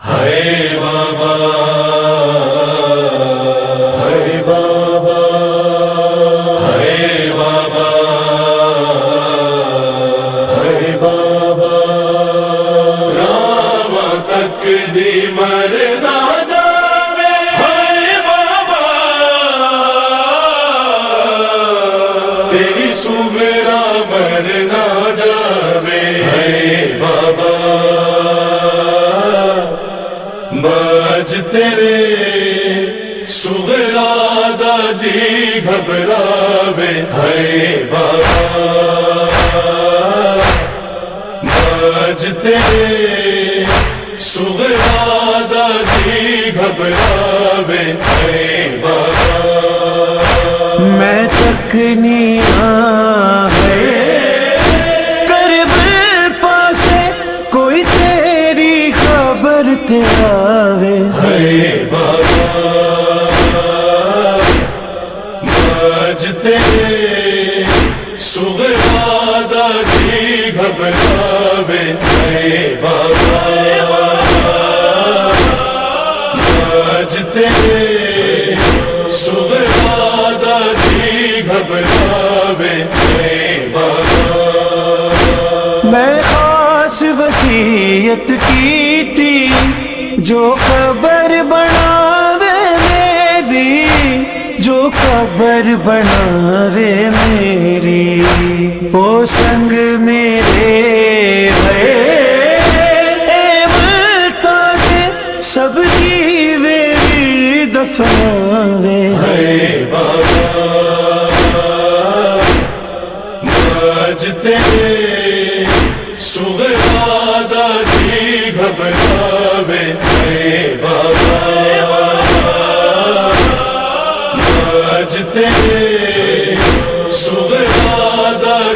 ہے بابا باج تیرے سغرا دا جی گھبراوے، ہے بابا۔ باج تیرے سغرا دا جی گھبراوے، ہے بابا۔ میں تکنیا ہے۔ باج تیرے سغرا دا جی گھبراوے ہے بابا۔ باج تیرے سغرا دا جی گھبراوے ہے بابا۔ میں خاص وسیعت کی تھی، جو خبر بناوے خبر بناوے میری وہ سنگ میرے ہے تاکہ سب دیوے بھی دفناوے۔ ہے بابا باج تیرے سغرا جی گھبراوے۔ ہے بابا۔ باج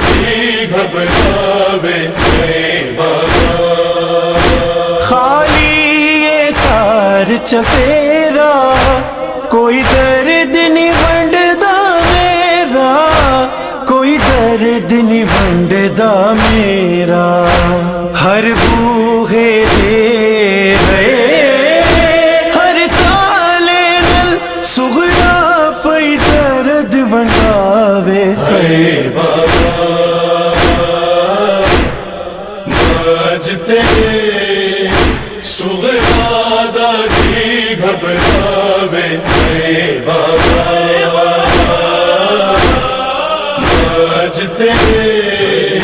تیرے گھبراوے خالی یہ چار چفیرا، کوئی درد نہیں ونڈدا میرا، کوئی درد نہیں ونڈدا میرا بابا باج تیرے سغرا جی گھبراوے ہے بابا باج تیرے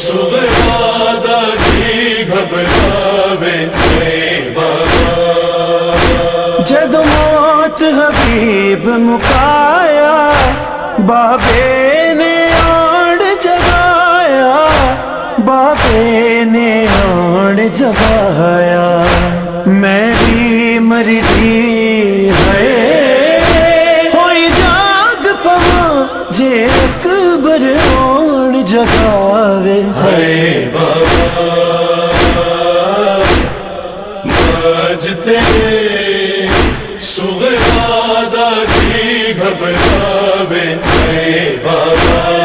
سغرا جی گھبراوے ہے بابا جد موت حبیب مکایا بابے جگاوے ہے بابا باج تیرے سغرا دا جی گھبراوے ہے بابا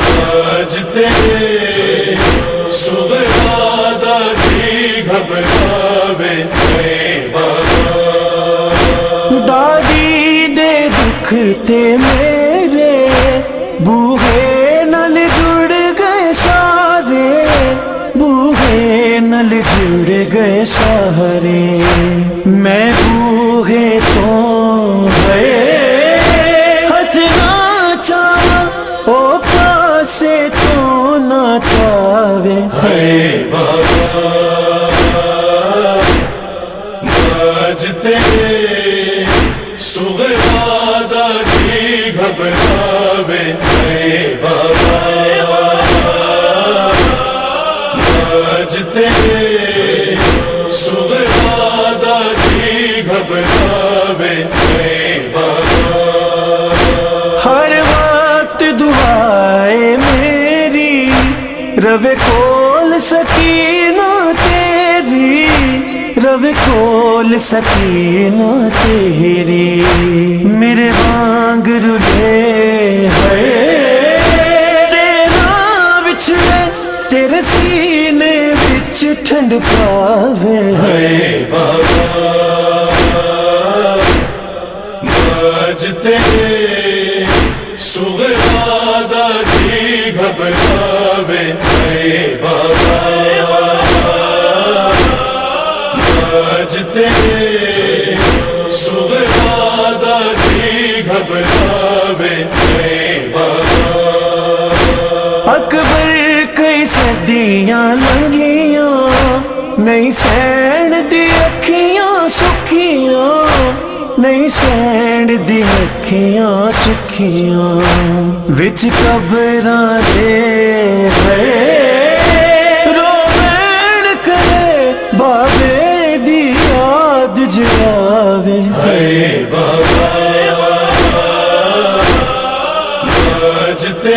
باج تیرے سغرا دا جی گھبراوے ہے بابا دادی دے دکھ تے میرے بوہے نل جڑ گئے سارے، بوہے نل جڑ گئے سارے۔ میں بوہے تو گئے، ہتھ چاہ او پاسے تو نہ چاہے ہے بابا باج تیرے باج تیرے سغرا دا جی گھبراوے ہر وقت دعائے میری روے کول سکینہ تیری روے کول سکینہ تیری۔ میرے وانگ رلے ساجتے سغرادا کی گھبراوے اے بابا۔ ساجتے سغرادا کی گھبراوے اے بابا۔ اکبر کئی صدیاں لنگیاں نہیں سین دی اکھیاں سکھیاں۔ نہیں سینڈ دی اکھیاں سکھیاں وچ قبراں دے وے رومین کرے بابے دی یاد جاوے ہے بابا مجتے